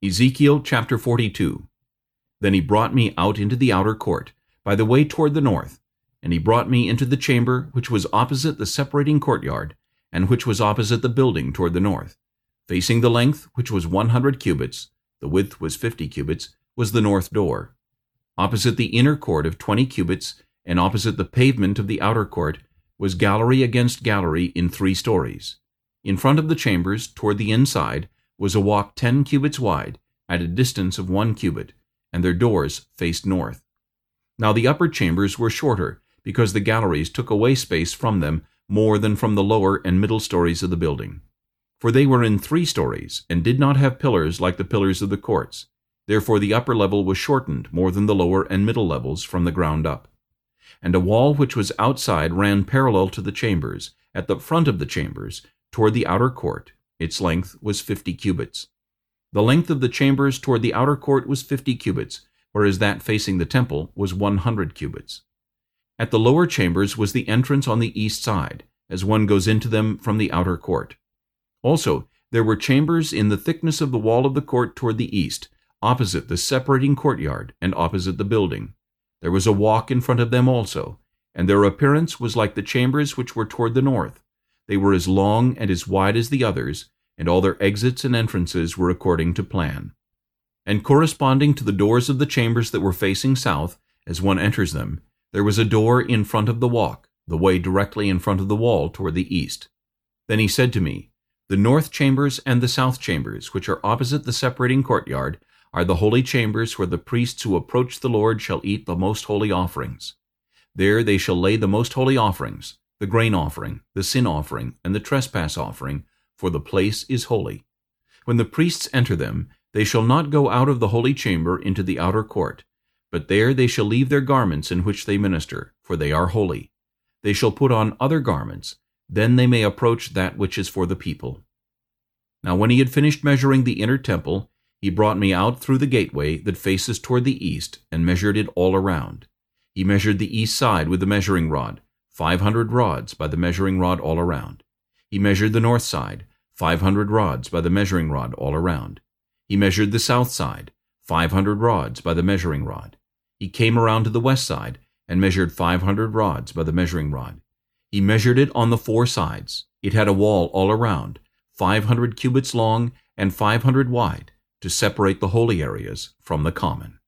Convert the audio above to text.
Ezekiel chapter 42 Then he brought me out into the outer court, by the way toward the north, and he brought me into the chamber which was opposite the separating courtyard, and which was opposite the building toward the north. Facing the length, which was one hundred cubits, the width was fifty cubits, was the north door. Opposite the inner court of twenty cubits, and opposite the pavement of the outer court, was gallery against gallery in three stories. In front of the chambers, toward the inside, was a walk ten cubits wide, at a distance of one cubit, and their doors faced north. Now the upper chambers were shorter, because the galleries took away space from them more than from the lower and middle stories of the building. For they were in three stories, and did not have pillars like the pillars of the courts. Therefore the upper level was shortened more than the lower and middle levels from the ground up. And a wall which was outside ran parallel to the chambers, at the front of the chambers, toward the outer court, its length was fifty cubits. The length of the chambers toward the outer court was fifty cubits, whereas that facing the temple was one hundred cubits. At the lower chambers was the entrance on the east side, as one goes into them from the outer court. Also, there were chambers in the thickness of the wall of the court toward the east, opposite the separating courtyard and opposite the building. There was a walk in front of them also, and their appearance was like the chambers which were toward the north, they were as long and as wide as the others, and all their exits and entrances were according to plan. And corresponding to the doors of the chambers that were facing south, as one enters them, there was a door in front of the walk, the way directly in front of the wall toward the east. Then he said to me, The north chambers and the south chambers, which are opposite the separating courtyard, are the holy chambers where the priests who approach the Lord shall eat the most holy offerings. There they shall lay the most holy offerings, the grain offering, the sin offering, and the trespass offering, for the place is holy. When the priests enter them, they shall not go out of the holy chamber into the outer court, but there they shall leave their garments in which they minister, for they are holy. They shall put on other garments, then they may approach that which is for the people. Now when he had finished measuring the inner temple, he brought me out through the gateway that faces toward the east, and measured it all around. He measured the east side with the measuring rod, five hundred rods by the measuring rod all around. He measured the north side, five hundred rods by the measuring rod all around. He measured the south side, five hundred rods by the measuring rod. He came around to the west side, and measured five hundred rods by the measuring rod. He measured it on the four sides. It had a wall all around, five hundred cubits long and five hundred wide, to separate the holy areas from the common.